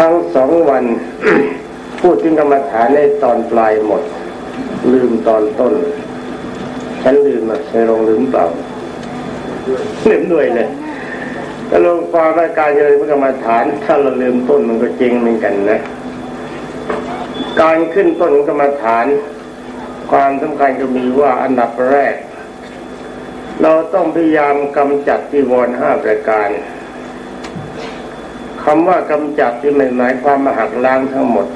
ทั้งสองวัน พูดถึงกรรมฐานในตอนปลายหมด ลืมตอนต้น ฉันลืมอะใช่ลงลืมเปล่าลืมด้วยเลยถ้าลงความรายการจะเลยกรรมฐาน ถ้าเราลืมต้นมันก็จริงเหมือนกันนะ การขึ้นต้นกรรมฐาน ความสำคัญก็มีว่าอันดับแรก เราต้องพยายามกำจัดที่วรห้าประการ คำว่ากำจัดที่ไม่หมายความมาหักล้างทั้งหมด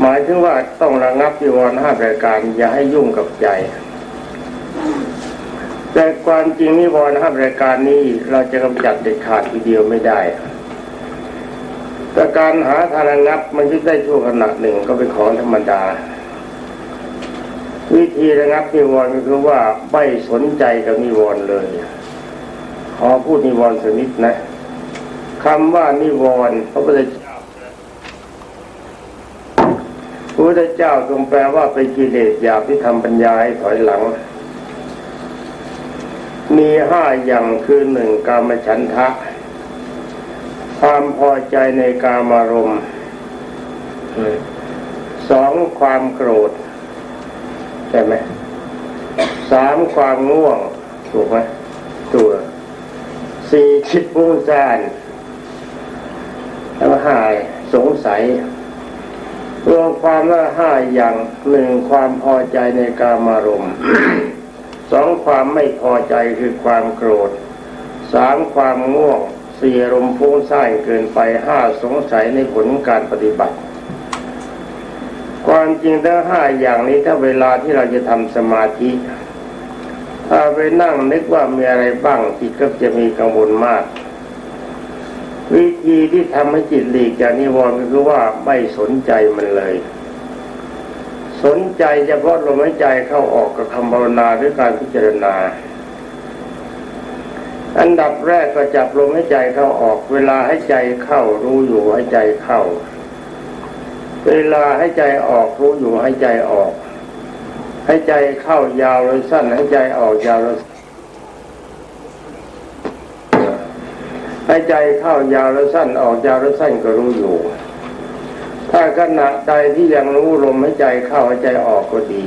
หมายถึงว่าต้องระงับที่วรห้าประการ อย่าให้ยุ่งกับใจ แต่ความจริงนิวรณ์ห้ารายการนี้เราจะกำจัดเด็ดขาดทีเดียวไม่ได้แต่การหาทางระงับมันจะได้ชั่วขณะหนึ่งก็เป็นของธรรมดา วิธีระงับนิวรณ์ก็คือว่าไม่สนใจกับนิวรณ์เลยขอพูดนิวรณ์สักนิดนะ คำว่านิวรณ์พระพุทธเจ้าพระพุทธเจ้าทรงแปลว่าเป็นกิเลสหยาบที่ทำปัญญาให้ถอยหลัง มีห้าอย่างคือหนึ่งกามฉันทะ ความพอใจในกามารมณ์สองความโกรธใช่ไหมสามความง่วง ถูกไหมตัวสี่คิดฟุ้งซ่าน แล้วห้าสงสัยรวมความว่าห้าอย่างหนึ่งความพอใจในกามารมณ์สองความไม่พอใจคือความโกรธสามความง่วงสี่รมฟุ้งซ่านเกินไปห้าสงสัยในผลการปฏิบัติความจริงทั้งห้าอย่างนี้ถ้าเวลาที่เราจะทำสมาธิถ้าไปนั่งนึกว่ามีอะไรบ้างจิตก็จะมีกังวลมาก วิธีที่ทำให้จิตหลีกจากนิวรณ์ก็คือว่าไม่สนใจมันเลย สนใจเฉพาะลมหายใจเข้าออกกับคำภาวนาหรือการพิจารณา อันดับแรกก็จับลมหายใจเข้าออก เวลาให้ใจเข้ารู้อยู่ให้ใจเข้า เวลาให้ใจออกรู้อยู่ให้ใจออก ให้ใจเข้ายาวหรือสั้นให้ใจออกยาวหรื อให้ใจเข้ายาวหรือสั้นออกยาวหรือสั้นก็รู้อยู่ ถ้าขณะใดที่ยังรู้ลมหายใจเข้าหายใจออกก็ดี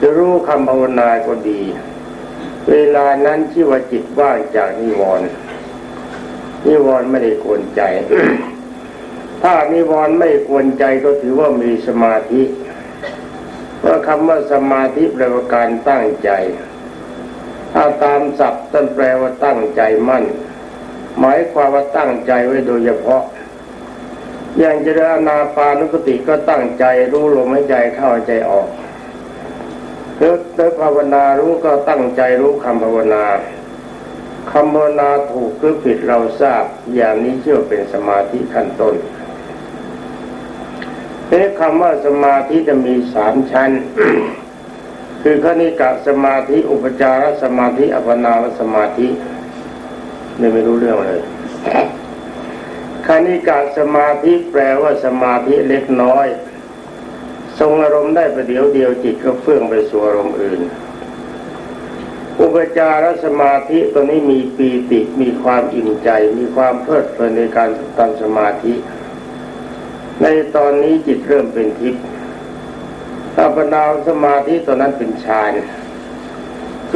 จะรู้คำภาวนาก็ดี เวลานั้นที่ว่าจิตว่างจากนิวรณ์นิวรณ์ไม่ได้กวนใจ ถ้านิวรณ์ไม่กวนใจก็ถือว่ามีสมาธิเพราะคำว่าสมาธิแปลว่าการตั้งใจ ถ้าตามศัพท์ต้นแปลว่าตั้งใจมั่น หมายความว่าตั้งใจไว้โดยเฉพาะ อย่างเจริญนาปานุสติก็ตั้งใจรู้ลมหายใจเข้าใจออกเลิกภาวนารู้ก็ตั้งใจรู้คำภาวนาคำภาวนาถูกหรือผิดเราทราบ อย่างนี้เชื่อเป็นสมาธิขั้นต้นเอ๊คำว่าสมาธิจะมีสามชั้น คือขณิกะสมาธิ อุปจารสมาธิอัปนาวสมาธิ นี่ไม่รู้เรื่องเลยคณิกะสมาธิแปลว่าสมาธิเล็กน้อย ทรงอารมณ์ได้ประเดี๋ยวเดียวจิตก็เฟื่องไปสู่อารมณ์อื่น อุปจารสมาธิตัวนี้มีปีติมีความอิ่มใจ มีความเพลิดเพลินในการทำสมาธิ ในตอนนี้จิตเริ่มเป็นทิพย์อัปนาวสมาธิตัวนั้นเป็นฌาน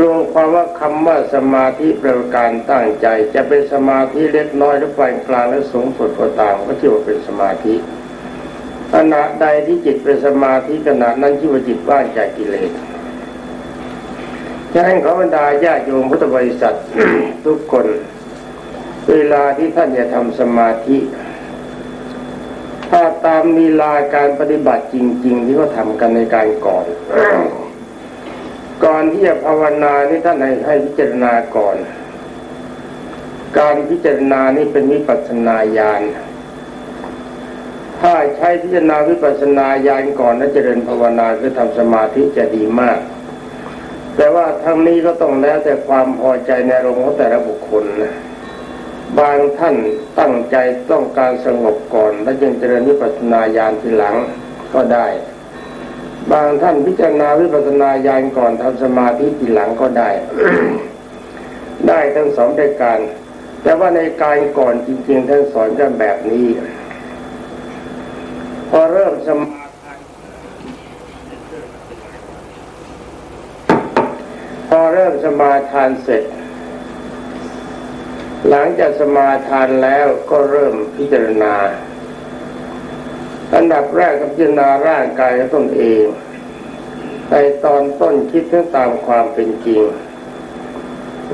รวมความว่าคำว่าสมาธิประการตั้งใจ จะเป็นสมาธิเล็กน้อยหรือปานกลางและสูงสุดก็ตามก็ชื่อว่าเป็นสมาธิขณะใดที่จิตเป็นสมาธิขณะนั้นชื่อว่าจิตว่างจากกิเลสจะให้เขาบรรดาญาโยมพุทธบริษัททุกคน เวลาที่ท่านจะทำสมาธิ ถ้าตามลีลาการปฏิบัติจริง ๆ ที่เขาทำกันในการก่อน ก่อนที่จะภาวนานี่ท่านให้ให้พิจารณาก่อน การพิจารณานี่เป็นวิปัสสนาญาณถ้าใช้พิจารณาวิปัสสนาญาณก่อนแล้วเจริญภาวนาคือทำสมาธิจะดีมาก แต่ว่าทั้งนี้ก็ต้องแล้วแต่ความพอใจในอารมณ์ของแต่ละบุคคลนะบางท่านตั้งใจต้องการสงบก่อน แล้วจึงเจริญวิปัสสนาญาณทีหลังก็ได้ บางท่านพิจารณาวิปัสสนาญาณก่อนทำสมาธิทีหลังก็ได้ ได้ทั้งสองประการ แต่ว่าในการก่อนจริงๆท่านสอนกันแบบนี้ พอเริ่มสมาพอเริ่มสมาทานเสร็จ หลังจากสมาทานแล้วก็เริ่มพิจารณา อันดับแรกก็พิจารณาร่างกายตนเองในตอนต้นคิดถึงตามความเป็นจริง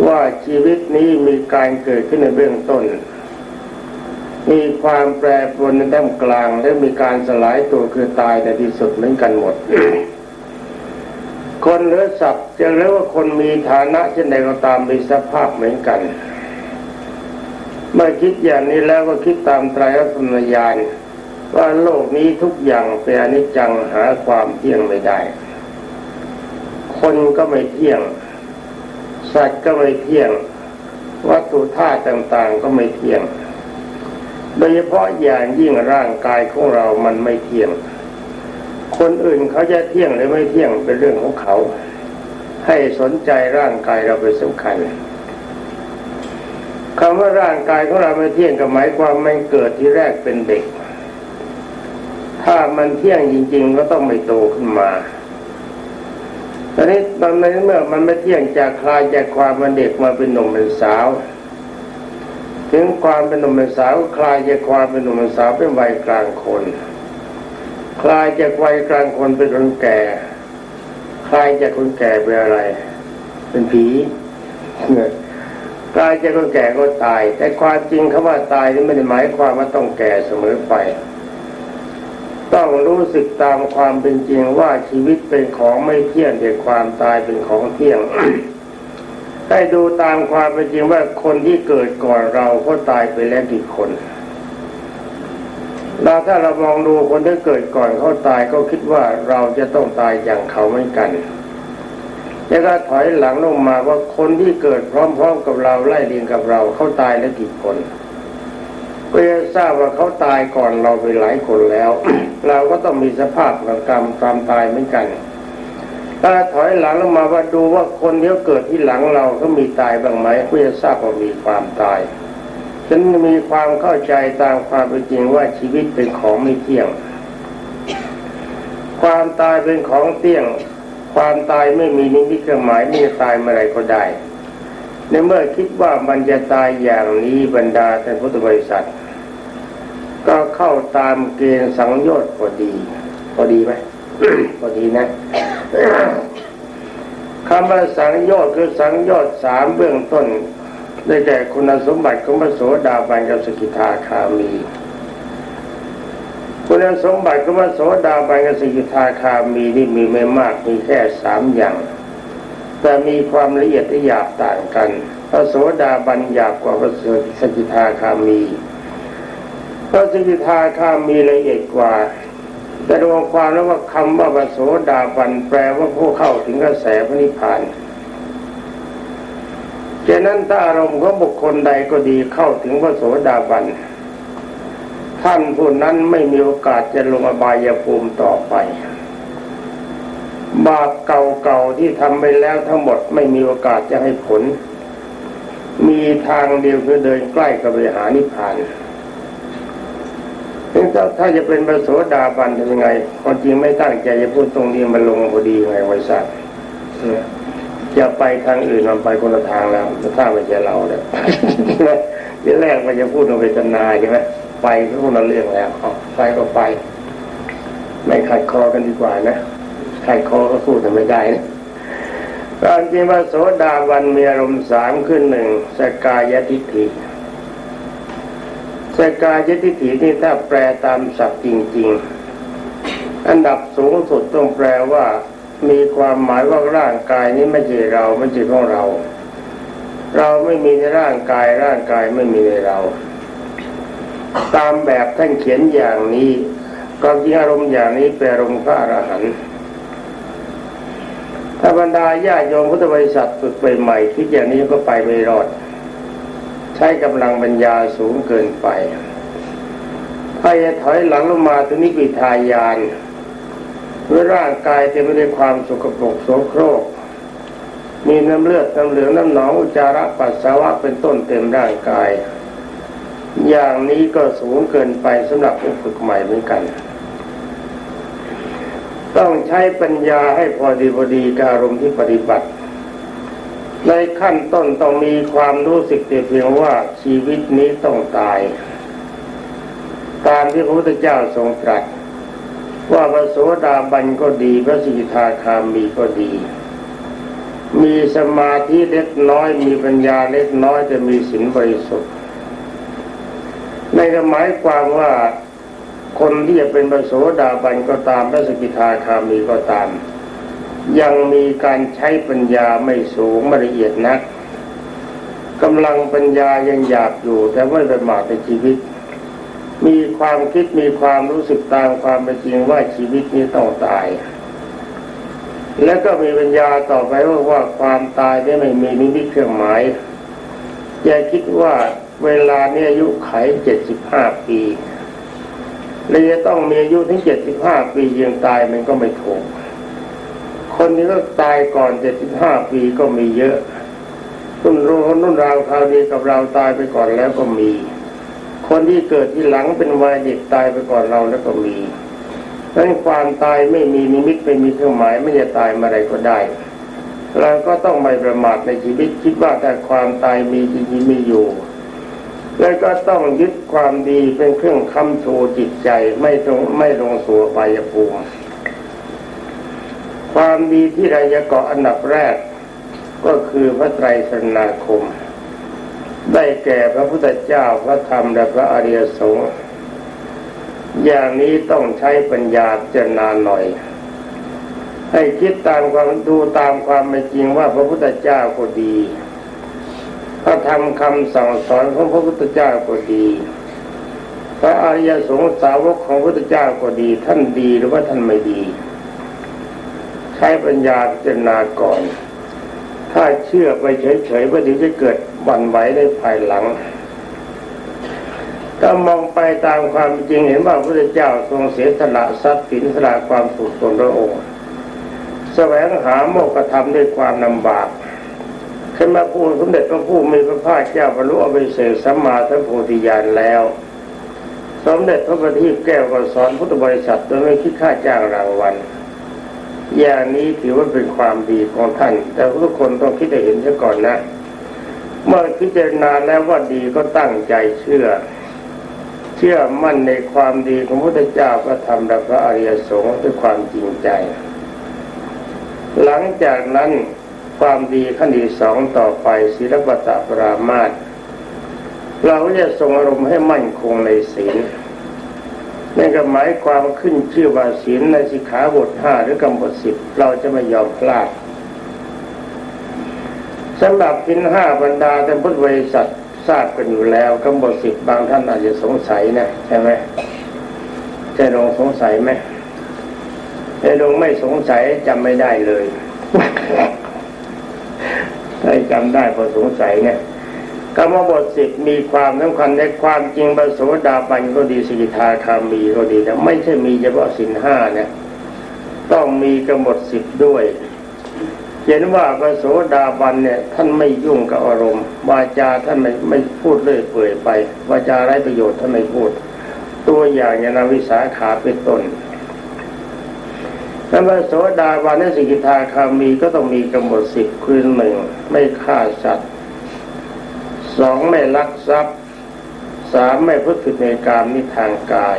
ว่าชีวิตนี้มีการเกิดขึ้นในเบื้องต้น มีความแปรปรวนในด้านกลางและมีการสลายตัวคือตายในที่สุดเหมือนกันหมด คนหรือสัตว์จะเรียกว่าคนมีฐานะเช่นใดก็ตามมีสภาพเหมือนกัน เมื่อคิดอย่างนี้แล้วก็คิดตามไตรลักษณญาณ ว่าโลกนี้ทุกอย่างเป็นอนิจจังหาความเที่ยงไม่ได้ คนก็ไม่เที่ยง สัตว์ก็ไม่เที่ยง วัตถุธาตุต่างๆก็ไม่เที่ยง โดยเฉพาะอย่างยิ่งร่างกายของเรามันไม่เที่ยง คนอื่นเขาจะเที่ยงหรือไม่เที่ยงเป็นเรื่องของเขา ให้สนใจร่างกายเราเป็นสำคัญคำว่าร่างกายของเราไม่เที่ยงก็หมายความมันเกิดที่แรกเป็นเด็ก ถ้ามันเที่ยงจริง ๆ ก็ต้องไม่โตขึ้นมาตอนนี้ตอนนี้เมื่อมันไม่เที่ยงจากคลายจากความเป็นเด็กมาเป็นหนุ่มเป็นสาว ถึงความเป็นหนุ่มเป็นสาวคลายจากความเป็นหนุ่มเป็นสาวเป็นวัยกลางคน คลายจากวัยกลางคนเป็นคนแก่ คลายจากคนแก่เป็นอะไร เป็นผีกลายจากคนแก่ก็ตาย แต่ความจริงคำว่าตายนี่ไม่ได้หมายความว่าต้องแก่เสมอไป ต้องรู้สึกตามความเป็นจริงว่าชีวิตเป็นของไม่เที่ยงแต่ความตายเป็นของเที่ยงให้ดูตามความเป็นจริงว่าคนที่เกิดก่อนเราเขาตายไปแล้วกี่คนเราถ้าเรามองดูคนที่เกิดก่อนเขาตายก็คิดว่าเราจะต้องตายอย่างเขาเหมือนกัน แล้วก็ถอยหลังลงมาว่าคนที่เกิดพร้อมๆกับเราไล่เรียงกับเราเขาตายแล้วกี่คน ก็จะทราบว่าเขาตายก่อนเราไปหลายคนแล้ว เราก็ต้องมีสภาพของกรรมความตายเหมือนกันถ้าถอยหลังลงมาว่าดูว่าคนที่เกิดที่หลังเราเขามีตายบ้างไหมก็จะทราบว่ามีความตายฉันมีความเข้าใจตามความเป็นจริงว่าชีวิตเป็นของไม่เที่ยง ความตายเป็นของเที่ยง ความตายไม่มีนิมิตเครื่องหมายไม่จะตายเมื่อไรก็ได้ ในเมื่อคิดว่ามันจะตายอย่างนี้บรรดาท่านพุทธบริษัท เข้าตามเกณฑ์สังโยชน์พอดี พอดีไหมพอดีนะคำว่าสังโยชน์คือสังโยชน์สามเบื้องต้น ได้แก่คุณสมบัติของพระโสดาบันกับสกิทาคามี คุณสมบัติของพระโสดาบันกับสกิทาคามีนี่มีไม่มากมีแค่สามอย่าง แต่มีความละเอียดที่หยาบต่างกัน พระโสดาบันหยาบกว่าพระสกิทาคามี พระสิทธาข้ามีละเอียดกว่า แต่รวมความแล้วว่าคำว่าปโสดาบันแปลว่าผู้เข้าถึงกระแสพระนิพพานฉะนั้นถ้าอารมณ์ของบุคคลใดก็ดีเข้าถึงพระโสดาบันท่านผู้นั้นไม่มีโอกาสจะลงอบายภูมิต่อไป บาปเก่าๆที่ทำไปแล้วทั้งหมดไม่มีโอกาสจะให้ผล มีทางเดียวคือเดินใกล้กับไปหานิพพาน ถ้าถ้าจะเป็นพระโสดาบันทำยังไงความจริงไม่ตั้งใจจะพูดตรงนี้มันลงพอดีไงไว้สัตว์จะไปทางอื่นมันไปคนละทางแล้วถ้าไม่ใช่เราเนี่ยทีแรกมันจะพูดเวทนาใช่ไหมไปก็คนละเรื่องแล้วไปก็ไป ไม่ขัดคอกันดีกว่านะขัดคอก็พูดแต่ไม่ได้นะการจริงว่าโสดาบันมีอารมณ์สามขึ้นหนึ่งสกายทิฏฐิ สกายทิฏฐินี่ถ้าแปลตามศัพท์จริง ๆ อันดับสูงสุดต้องแปลว่ามีความหมายว่าร่างกายนี้ไม่ใช่เราไม่ใช่ของเรา เราไม่มีในร่างกายร่างกายไม่มีในเรา ตามแบบท่านเขียนอย่างนี้ความจริงอารมณ์อย่างนี้เป็นอารมณ์พระอรหันต์ถ้าบรรดาญาโยมพุทธบริษัทฝึกไปใหม่คิดอย่างนี้ก็ไปไม่รอด ช้กำลังปัญญาสูงเกินไปถ้าจะถอยหลังลงมาถึงนิพิทายานเมื่อร่างกายเต็มไปด้วยความสกปรกโสโครก มีน้ำเลือดน้ำเหลืองน้ำหนองอุจจาระปัสสาวะเป็นต้นเต็มร่างกาย อย่างนี้ก็สูงเกินไปสำหรับผู้ฝึกใหม่เหมือนกัน ต้องใช้ปัญญาให้พอดีพอดีกับอารมณ์ที่ปฏิบัติ ในขั้นต้นต้องมีความรู้สึกเพียงว่าชีวิตนี้ต้องตาย ตามที่พระพุทธเจ้าทรงตรัส ว่าพระโสดาบันก็ดีพระสิกขาคามีก็ดี มีสมาธิเล็กน้อยมีปัญญาเล็กน้อยจะมีศีลบริสุทธิ์ในหมายความว่าคนที่จะเป็นพระโสดาบันก็ตามพระสกิทาคามีก็ตาม ยังมีการใช้ปัญญาไม่สูงไม่ละเอียดนักกำลังปัญญายังหยาบอยู่ แต่ไม่ประมาทในชีวิต มีความคิดมีความรู้สึกตามความเป็นจริงว่าชีวิตนี้ต้องตาย แล้วก็มีปัญญาต่อไปว่าว่าความตายได้ไม่มีนิมิตเครื่องหมายอย่าคิดว่าเวลานี้อายุไขเจ็ดสิบห้าปีเลยจะต้องมีอายุถึงเจ็ดสิบห้าปียังตายมันก็ไม่ถูก คนที่ก็ตายก่อนเจ็ดสิบห้าปีก็มีเยอะรุ่นรู้รุ่นราวคราวดีกับเราตายไปก่อนแล้วก็มี คนที่เกิดที่หลังเป็นวัยเด็กตายไปก่อนเราแล้วก็มีดังนั้นความตายไม่มีนิมิตไม่มีเครื่องหมายไม่จะตายมาอะไรก็ได้เราก็ต้องไม่ประมาทในชีวิตคิดว่าแต่ความตายมีจริงๆมีอยู่ แล้วก็ต้องยึดความดีเป็นเครื่องค้ำชูจิตใจไม่ตรงไม่ลงสู่ไปยภูมิ ความดีที่เราจะเกาะอันดับแรก ก็คือพระไตรสรณาคม ได้แก่พระพุทธเจ้าพระธรรมและพระอริยสงฆ์อย่างนี้ต้องใช้ปัญญาเจรณาหน่อย ให้คิดตามความดูตามความเป็นจริงว่าพระพุทธเจ้าก็ดี พระธรรมคำสั่งสอนของพระพุทธเจ้าก็ดี พระอริยสงฆ์สาวกของพระพุทธเจ้าก็ดี ท่านดีหรือว่าท่านไม่ดี ใช้ปัญญาพิจารณาก่อน ถ้าเชื่อไปเฉยๆว่าเดี๋ยวจะเกิดบันไหวในภายหลังถ้ามองไปตามความจริงเห็นว่าพระเจ้าทรงเสียสละทรัพย์สินสละความสุขตนพระองค์แสวงหาโมกขธรรมด้วยความลำบากขึ้นมาพูดสมเด็จพระผู้มีพระภาคเจ้าบรรลุอภิเศษสัมมาสัมโพธิญาณแล้ว สมเด็จพระบัณฑิตแก้วก็สอนพุทธบริษัทโดยไม่คิดค่าจ้างรางวัล อย่างนี้ถือว่าเป็นความดีของท่าน แต่ทุกคนต้องคิดให้เห็นซะก่อนนะ เมื่อพิจารณาแล้วว่าดีก็ตั้งใจเชื่อ เชื่อมั่นในความดีของพระพุทธเจ้าพระธรรมและพระอริยสงฆ์ด้วยความจริงใจ หลังจากนั้นความดีขั้นที่สองต่อไปศีลปตะปรามาตเราจะทรงอารมณ์ให้มั่นคงในศีล นั่นก็หมายความขึ้นชื่อว่าศีลในสิกขาบทห้าหรือกำหนดสิบเราจะไม่ยอมพลาดสำหรับสินห้าบรรดาแต่พุทธบริษัททราบกันอยู่แล้วกำหนดสิบบางท่านอาจจะสงสัยนะใช่ไหมใช่ลงสงสัยไหมไอ้ลงไม่สงสัยจำไม่ได้เลยถ้าจำได้พอสงสัยเนี่ย กรรมบทสิบมีความสำคัญในความจริงบรโสดาบันก็ดีสิกขาคามีก็ดีแต่ไม่ใช่มีเฉพาะสินห้าเนี่ยต้องมีกำหนดสิบด้วยเห็นว่าพระโสดาบันเนี่ยท่านไม่ยุ่งกับอารมณ์วาจาท่านไม่ไม่พูดเลื่อยเปื่อยไปวาจาไร้ประโยชน์ท่านไม่พูด ตัวอย่างยานาวิสาขาเป็นต้นแล้วพระโสดาบันในสิกขาคามีก็ต้องมีกำหนดสิบคือหนึ่งไม่ฆ่าสัตว์ สองไม่ลักทรัพย์สามไม่พูดผิดในการนิทางกาย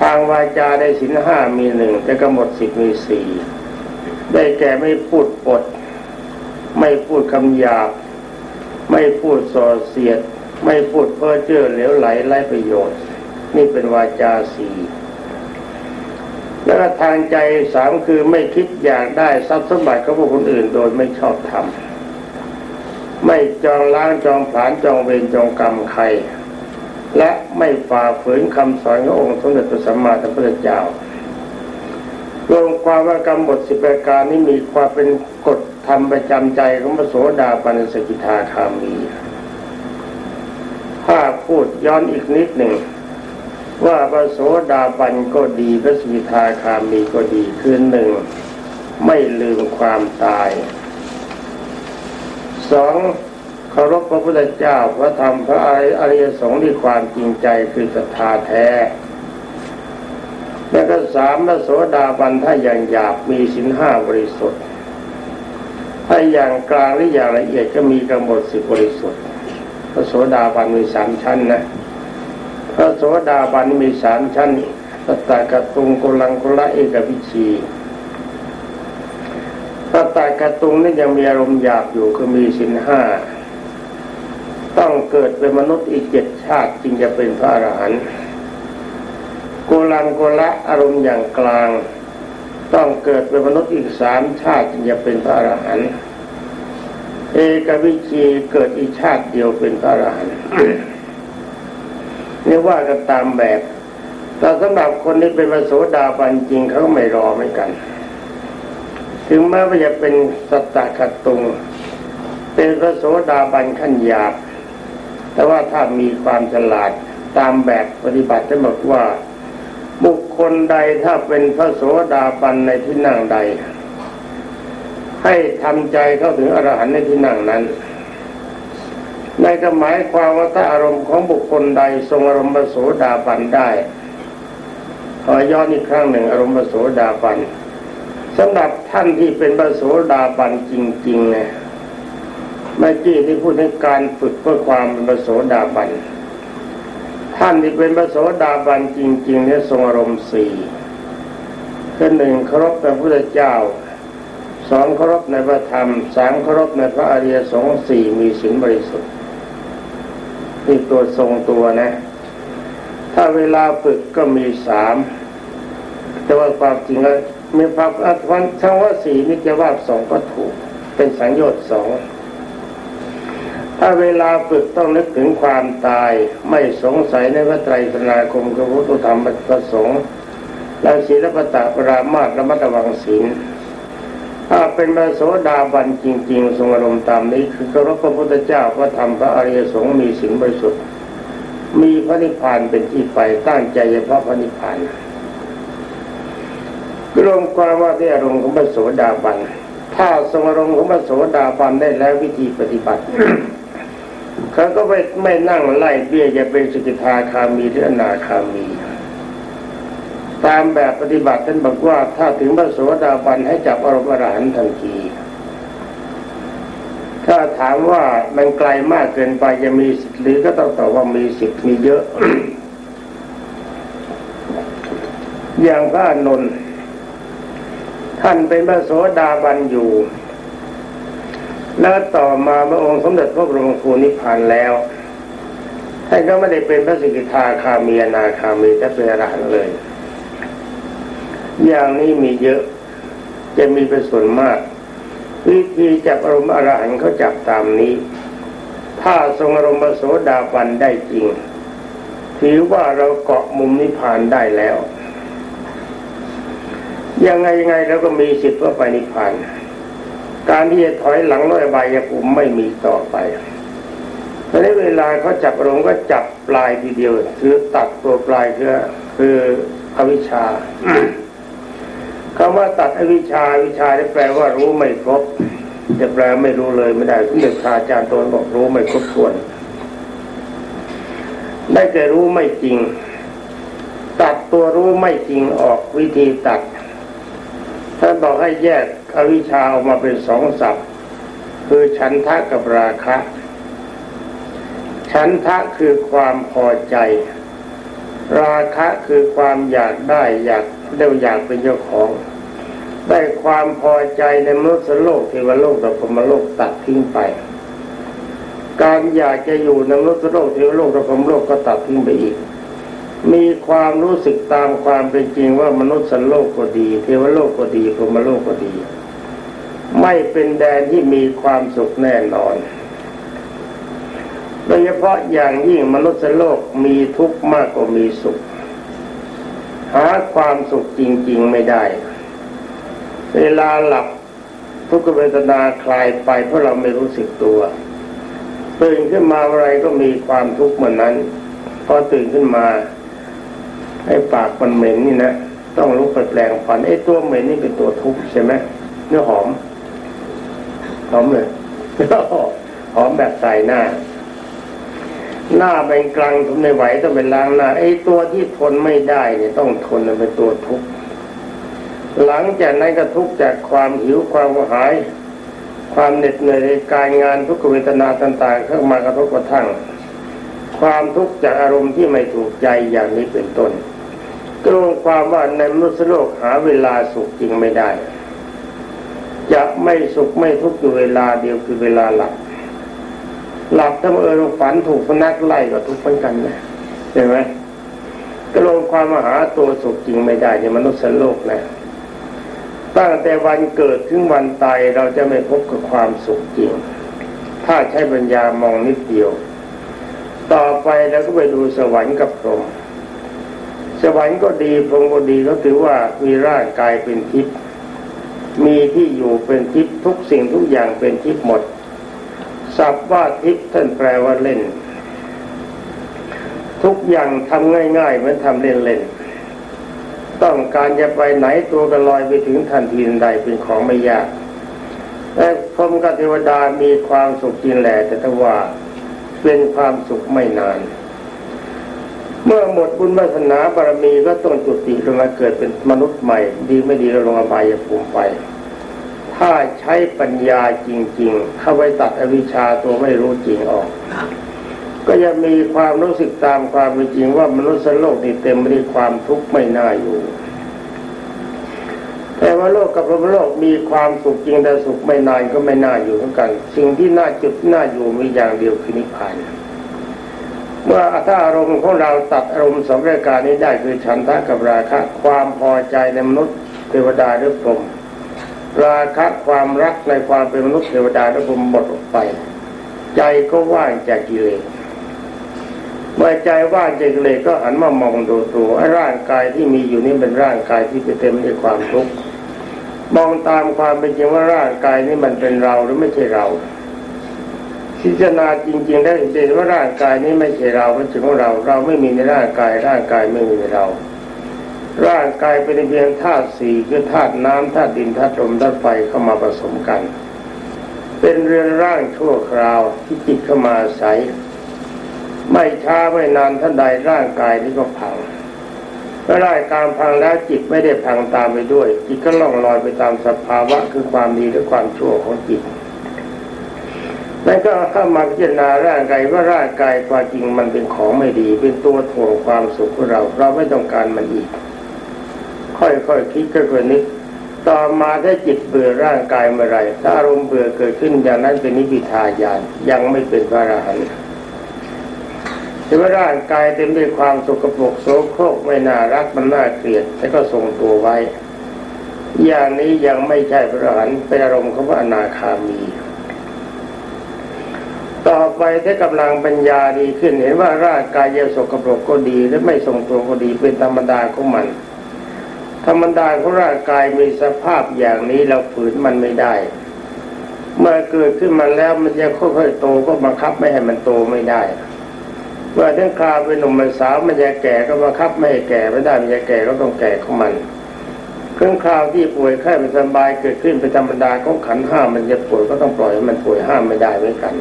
ทางวาจาได้สินห้ามีหนึ่งแต่กำหนดสิบมีสี่ได้แก่ไม่พูดปด ไม่พูดคำหยาบ ไม่พูดส่อเสียด ไม่พูดเพ้อเจ้อเหลวไหลไร้ประโยชน์ นี่เป็นวาจาสี่แล้วทางใจสามคือไม่คิดอยากได้ทรัพย์สมบัติของผู้คนอื่นโดยไม่ชอบทำ ไม่จองล้างจองผลานจองเวรจองกรรมใคร และไม่ฝ่าฝืนคำสอนขององค์สมเด็จพระสัมมาสัมพุทธเจ้ารวมความว่ากรรมบทสิบประการนี้มีความเป็นกฎธรรมประจำใจของพระโสดาบันสกิทาคามี ถ้าพูดย้อนอีกนิดหนึ่งว่าพระโสดาบันก็ดีพระสกิทาคามีก็ดีคือหนึ่งไม่ลืมความตาย สองเคารพพระพุทธเจ้าพระธรรมพระอริยสงฆ์ด้วยความจริงใจคือศรัทธาแท้ แล้วก็สามพระโสดาบันถ้าอย่างหยาบมีสินห้าบริสุทธิ์ถ้าอย่างกลางหรืออย่างละเอียดก็มีกำหนดสิบบริสุทธิ์พระโสดาบันมีสามชั้นนะพระโสดาบันมีสามชั้นตตากตุงกุลังกุละเอกวิชี ตตากระตุงนี่ยังมีอารมณ์หยาบอยู่คือมีสินห้าต้องเกิดเป็นมนุษย์อีกเจ็ดชาติจึงจะเป็นพระอรหันต์โกลังกุละอารมณ์อย่างกลาง ต้องเกิดเป็นมนุษย์อีกสามชาติจึงจะเป็นพระอรหันต์เอกวิชีเกิดอีกชาติเดียวเป็นพระอรหันต์นี่ว่ากันตามแบบแต่สำหรับคนที่เป็นพระโสดาบันจริงเขาไม่รอเหมือนกัน ถึงแม้ว่าจะเป็นสัตตะขัดตุง เป็นพระโสดาบันขั้นหยาบ แต่ว่าถ้ามีความฉลาดตามแบบปฏิบัติจะบอกว่า บุคคลใดถ้าเป็นพระโสดาบันในที่นั่งใด ให้ทำใจเข้าถึงอรหันต์ในที่นั่งนั้นในก็หมายความว่าถ้าอารมณ์ของบุคคลใดทรงอารมณ์โสดาบันได้ขอย้อนอีกครั้งหนึ่งอารมณ์โสดาบัน สำหรับท่านที่เป็นโสดาบันจริงๆเนี่ยเมื่อกี้ที่พูดถึงการฝึกเพื่อความเป็นโสดาบันท่านที่เป็นโสดาบันจริงๆเนี่ยทรงอารมณ์สี่คือหนึ่งเคารพพระพุทธเจ้าสองเคารพในพระธรรมสามเคารพในพระอริยสงฆ์สี่มีศีลบริสุทธิ์นี่ตัวทรงตัวนะ ถ้าเวลาฝึกก็มีสามแต่ว่าความจริงแล้ว มีความอัตวันช่างว่าสี่นี่จะว่าสองก็ถูก เป็นสังโยชน์สองถ้าเวลาฝึกต้องนึกถึงความตายไม่สงสัยในพระไตรสนาคมกพุทธธรรมประสงค์และศีลปตะปรามาตระมัตระวังศีลถ้าเป็นพระโสดาบันจริง ๆ ทรงอารมณ์ตามนี้ คือเคารพพระพุทธเจ้าพระธรรมพระอริยสงฆ์มีสิ่งบริสุทธิ์มีพระนิพพานเป็นที่ไปตั้งใจเฉพาะพระนิพพาน รวมความว่าได้อารมณ์ของพระโสดาบัน ถ้าทรงอารมของพระโสดาบันได้แล้ววิธีปฏิบัติเขาก็ไม่ไม่นั่งไล่เบี้ยจะเป็นสกิทาคามีหรืออนาคามี ตามแบบปฏิบัติท่านบอกว่า ถ้าถึงพระโสดาบันให้จับอารมณ์อรหันทันทีถ้าถามว่ามันไกลมากเกินไปจะมีสิทธิ์หรือก็ต้องตอบว่ามีสิทธิ์มีเยอะ อย่างพระนนท์ ท่านเป็นพระโสดาบันอยู่ แล้วต่อมาพระองค์สมเด็จพระบรมครูนิพพานแล้วท่านก็ไม่ได้เป็นพระสิกขาคามีนาคามีแต่เป็นอรหันต์เลย อย่างนี้มีเยอะจะมีเป็นส่วนมาก วิธีจับอารมณ์อรหันต์เขาจับตามนี้ ถ้าทรงอารมณ์โสดาบันได้จริง ถือว่าเราเกาะมุมนิพพานได้แล้ว ยังไงยังไงเราก็มีสิทธิ์ว่าไปนิพพาน การที่จะถอยหลังร้อยใบยภูมิไม่มีต่อไปตอนนี้เวลาเขาจับอารมณ์ก็จับปลายทีเดียวคือตัดตัวปลายคือคืออวิชชาคำว่าตัดอวิชชาวิชาที่แปลว่ารู้ไม่ครบจะแปลไม่รู้เลยไม่ได้สมเด็จพระอาจารย์ตนบอกรู้ไม่ครบถ้วน ได้แต่รู้ไม่จริง ตัดตัวรู้ไม่จริงออกวิธีตัด ท่านบอกให้แยกอวิชชาออกมาเป็นสองสับคือฉันทะกับราคะ ฉันทะคือความพอใจ ราคะคือความอยากได้อยากเรียกอยากเป็นเจ้าของ ได้ความพอใจในมนุษย์โลกเทวโลกแต่พมโลกตัดทิ้งไป การอยากจะอยู่ในมนุษย์โลกเทวโลกแต่พมโลกก็ตัดทิ้งไปอีก มีความรู้สึกตามความเป็นจริงว่ามนุษย์สันโลกก็ดี เทวโลกก็ดีพมโลกก็ดี ไม่เป็นแดนที่มีความสุขแน่นอนโดยเฉพาะอย่างยิ่งมนุษย์โลกมีทุกข์มากกว่ามีสุข หาความสุขจริง ๆไม่ได้ เวลาหลับทุกขเวทนาคลายไปเพราะเราไม่รู้สึกตัวตื่นขึ้นมาอะไรก็มีความทุกข์เหมือนนั้น พอตื่นขึ้นมา ไอ้ปากมันเหม็นนี่นะต้องลุกไปแปลงฟันไอ้ตัวเหม็นนี่เป็นตัวทุกข์ใช่ไหมเนื้อหอมหอมเลยหอมแบบใส่หน้า หน้าเป็นกลางทนไม่ไหวต้องเป็นล้างหน้าไอ้ตัวที่ทนไม่ได้เนี่ยต้องทนเป็นตัวทุกข์หลังจากนั้นก็ทุกข์จากความหิวความหาย ความเหน็ดเหนื่อยในการงานทุกขเวทนาต่างๆเข้ามากระทบกระทั่ง ความทุกข์จากอารมณ์ที่ไม่ถูกใจอย่างนี้เป็นต้น ก็รวมความว่าในมนุษยโลกหาเวลาสุขจริงไม่ได้ จะไม่สุขไม่ทุกข์อยู่เวลาเดียวคือเวลาหลับ หลับถ้าเออฝันถูกพนักไล่ก็ทุกข์เหมือนกันนะเห็นไหมก็รวมความมหาตัวสุขจริงไม่ได้ในมนุษย์โลกนะตั้งแต่วันเกิดถึงวันตายเราจะไม่พบกับความสุขจริง ถ้าใช้ปัญญามองนิดเดียว ต่อไปเราก็ไปดูสวรรค์กับพรหม สวรรค์ก็ดีพรหมก็ดีก็ถือว่ามีร่างกายเป็นทิพย์มีที่อยู่เป็นทิพย์ทุกสิ่งทุกอย่างเป็นทิพย์หมดสับว่าทิพย์ท่านแปลว่าเล่น ทุกอย่างทำง่ายๆเหมือนทำเล่นๆต้องการจะไปไหนตัวก็ลอยไปถึงทันทีใดเป็นของไม่ยากแต่พรหมกับเทวดามีความสุขจริงแหละแต่ถ้าว่าเป็นความสุขไม่นาน เมื่อหมดบุญวาสนาบารมีก็ต้องจุติลงมาเกิดเป็นมนุษย์ใหม่ ดีไม่ดีเราลงอบายภูมิไป ถ้าใช้ปัญญาจริง ๆ เข้าไปตัดอวิชชาตัวไม่รู้จริงออก ก็จะมีความรู้สึกตามความเป็นจริงว่ามนุษย์โลกนี่เต็มไปด้วยความทุกข์ไม่น่าอยู่ แต่ว่าโลกกับพรหมโลกมีความสุขจริงแต่สุขไม่นานก็ไม่น่าอยู่เหมือนกัน สิ่งที่น่าจุดน่าอยู่มีอย่างเดียวคือนิพพาน เมื่อถ้าอารมณ์ของเราตัดอารมณ์สองรายการนี้ได้คือฉันทะกับราคะ ความพอใจในมนุษย์เทวดาหรือพรหมราคะความรักในความเป็นมนุษย์เทวดาหรือพรหมหมดออกไป ใจก็ว่างจากกิเลสเมื่อใจว่างจากกิเลสก็หันมามองดูตัวร่างกายที่มีอยู่นี่เป็นร่างกายที่เต็มด้วยความทุกข์มองตามความเป็นจริงว่าร่างกายนี้มันเป็นเราหรือไม่ใช่เรา พิจารณาจริงๆได้เห็นว่าร่างกายนี้ไม่ใช่เราเป็นสิ่ของเรา เราไม่มีในร่างกาย ร่างกายไม่มีในเรา ร่างกายเป็นเพียงธาตุสี่คือธาตุน้ำธาตุดินธาตุลมธาตุไฟเข้ามาผสมกัน เป็นเรือนร่างชั่วคราวที่จิตเข้ามาอาศัยไม่ช้าไม่นานท่านใดร่างกายนี้ก็พังเมื่อร่างกายพังแล้วจิตไม่ได้พังตามไปด้วย จิตก็ล่องลอยไปตามสภาวะคือความดีและความชั่วของจิต นั่นก็เข้ามาพิจารณาร่างกายว่าร่างกายความจริงมันเป็นของไม่ดี เป็นตัวถ่วงความสุขของเรา เราไม่ต้องการมันอีก ค่อยๆคคิดค่อยๆนึกต่อมาถ้าจิตเบื่อร่างกายเมื่อไรถ้าอารมณ์เบื่อเกิดขึ้นอย่างนั้นเป็นนิพิทายานยังไม่เป็นพระอรหันต์แต่ว่าร่างกายเต็มด้วยความสกปรกโสโครกไม่น่ารักมันน่าเกลียดแต่ก็ทรงตัวไว้ อย่างนี้ยังไม่ใช่พระอรหันต์เป็นอารมณ์ของพระอนาคามี ต่อไปถ้ากำลังปัญญาดีขึ้น เห็นว่าร่างกายเยสกปรกก็ดีและไม่ทรงตัวก็ดีเป็นธรรมดาของมัน ธรรมดาของร่างกายมีสภาพอย่างนี้เราฝืนมันไม่ได้ เมื่อเกิดขึ้นมาแล้วมันจะค่อยๆโตก็บังคับไม่ให้มันโตไม่ได้เมื่อถึงคราวเป็นหนุ่มเป็นสาวมันจะแก่ก็บังคับไม่ให้แก่ไม่ได้มันจะแก่ก็ต้องแก่ของมันเครื่องคราวที่ป่วยไข้ไม่สบายเกิดขึ้นเป็นธรรมดาของขันห้ามันจะป่วยก็ต้องปล่อยให้มันป่วยห้ามไม่ได้เหมือนกัน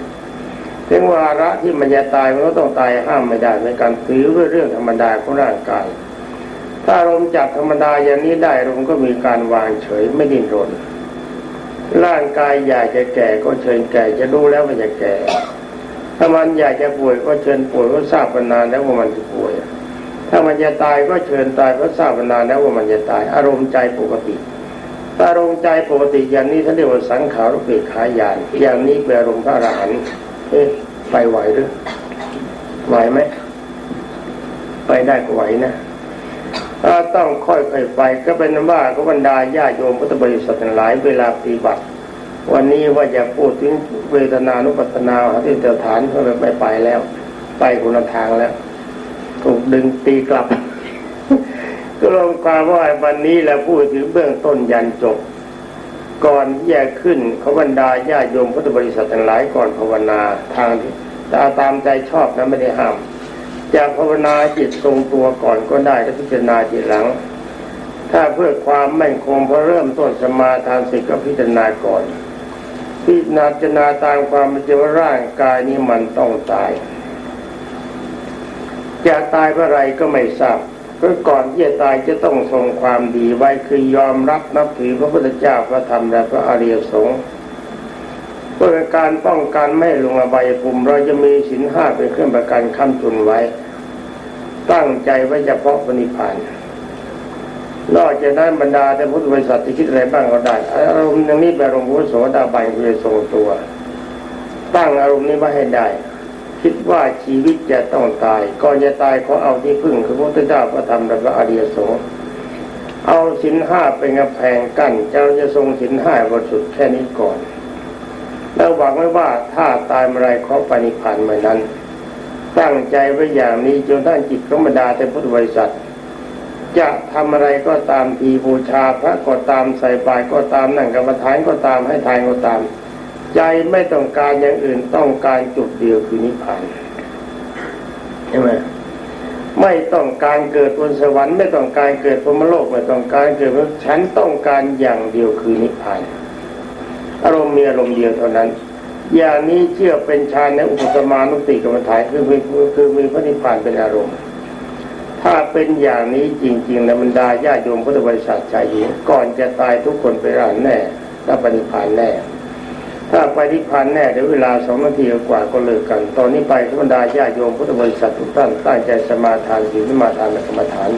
ถึงวาระที่มันจะตายมันก็ต้องตายห้ามไม่ได้เหมือนกันถือว่าเรื่องธรรมดาของร่างกาย ถ้าลมจับธรรมดาอย่างนี้ได้ลมก็มีการวางเฉยไม่ดิ้นรน ร่างกายอยากจะแก่ก็เชิญแก่จะรู้แล้วมันจะแก่ ถ้ามันอยากจะป่วยก็เชิญป่วยก็ทราบมานานแล้วว่ามันจะป่วย ถ้ามันจะตายก็เชิญตายก็ทราบมานานแล้วว่ามันจะตาย อารมณ์ใจปกติอารมณ์ใจปกติอย่างนี้ท่านเรียกว่าสังขารเปรขายานอย่างนี้เป็นอารมณ์พระอรหันต์ เอ๊ะไปไหวหรือไหวไหมไปได้ก็ไหวนะถ้าต้องค่อยๆไป ก็เป็นว่าก็บรรดาญาโยมพุทธบริษัทหลายเวลาปฏิบัติ วันนี้ว่าจะพูดถึงเวทนานุปัสนาหาที่เตฐานเพื่อไม่ไปแล้ว ไปคนละทางแล้วถูกดึงตีกลับก็ลงความว่าวันนี้เราพูดถึงเบื้องต้นยันจบ ก่อนแยกขึ้นเขาบรรดาญาโยมพุทธบริษัททั้งหลายก่อนภาวนาทางตาตามใจชอบนะไม่ได้ห้ามจะภาวนาจิตทรงตัวก่อนก็ได้แล้วพิจารณาทีหลัง ถ้าเพื่อความมั่นคงพอเริ่มต้นสมาทานสิก็พิจารณาก่อน พิจารณาตามความเป็นจริงว่าร่างกายนี้มันต้องตายจะตายเมื่อไรก็ไม่ทราบ เพราะก่อนที่จะตายจะต้องทรงความดีไว้คือยอมรับนับถือพระพุทธเจ้าพระธรรมและพระอริยสงฆ์เพื่อการป้องกันไม่หลงอบายภูมิเราจะมีสินห้าเป็นเครื่องประกันค้ำจุนไว้ ตั้งใจไว้เฉพาะปณิพานนอกจากนั้นบรรดาแต่พุทธบริษัทที่คิดอะไรบ้างก็ได้อารมณ์อย่างนี้เป็นอารมณ์พุทธโสดาบันคือทรงตัว ตั้งอารมณ์นี้ไว้ให้ได้ คิดว่าชีวิตจะต้องตาย ก่อนจะตายขอเอาที่พึ่งคือพระพุทธเจ้าพระธรรมและพระอริยสงฆ์เอาสินห้าเป็นกำแพงกั้นเจ้าจะทรงสินห้าบริสุทธิ์แค่นี้ก่อน แล้วหวังไว้ว่าถ้าตายเมื่อไรขอปณิพันธ์เมื่อนั้น ตั้งใจไว้อย่างนี้จนท่านจิตของบรรดาแต่พุทธบริษัท จะทำอะไรก็ตามทีบูชาพระก็ตามใส่บาตรก็ตามนั่งกรรมฐานก็ตามให้ทานก็ตาม ใจไม่ต้องการอย่างอื่นต้องการจุดเดียวคือนิพพานใช่ไหมไม่ต้องการเกิดบนสวรรค์ไม่ต้องการเกิดพรหมโลกไม่ต้องการเกิดฉันต้องการอย่างเดียวคือนิพพาน อารมณ์มีอารมณ์เดียวเท่านั้น อย่างนี้เชื่อเป็นฌานในอุปสมานุติกรรมฐานคือมีคือมีพระนิพพานเป็นอารมณ์ ถ้าเป็นอย่างนี้จริงๆนะบรรดาญาโยมพุทธบริษัทชายหญิงก่อนจะตายทุกคนไปร่านแน่และปณิพพานแน่ ถ้าไปนิพพานแน่เดี๋ยวเวลาสองนาทีกว่าก็เลิกกัน ตอนนี้ไปธรรดาญาโยมพุทธบริษัททุกท่านตั้งใจสมาทานศีลสมาทานและกรรมฐาน